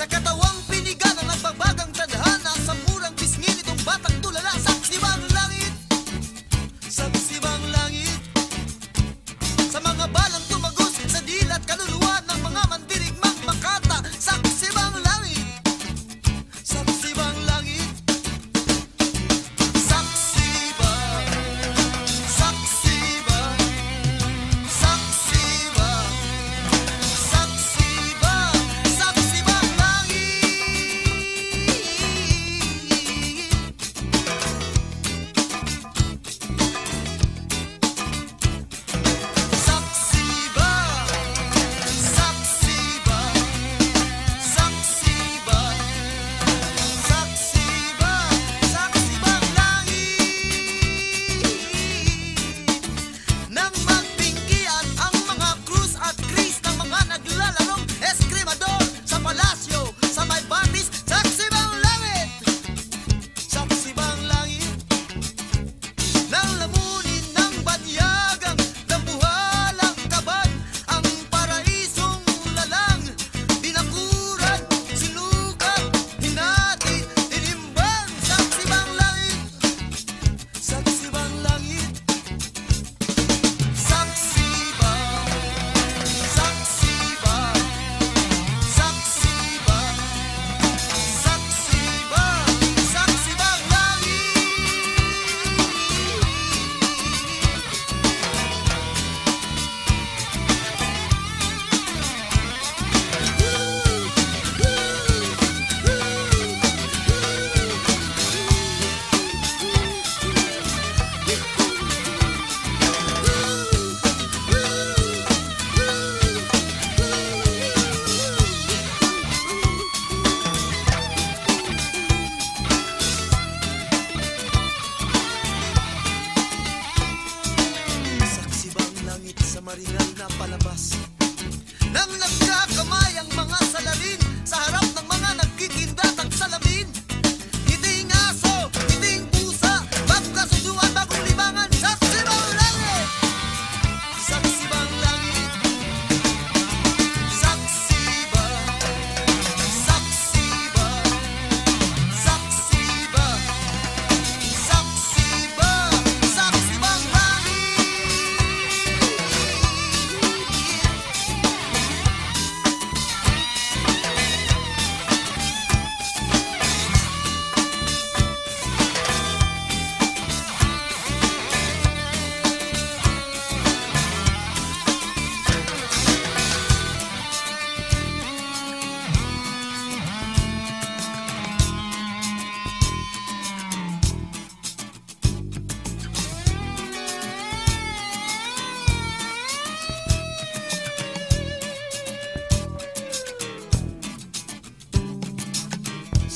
Sa katawang pinigal maringal na palabas. Nang nagkakamay ang mga salarin sa harap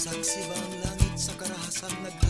Saksi ba ang langit sa karahasang nag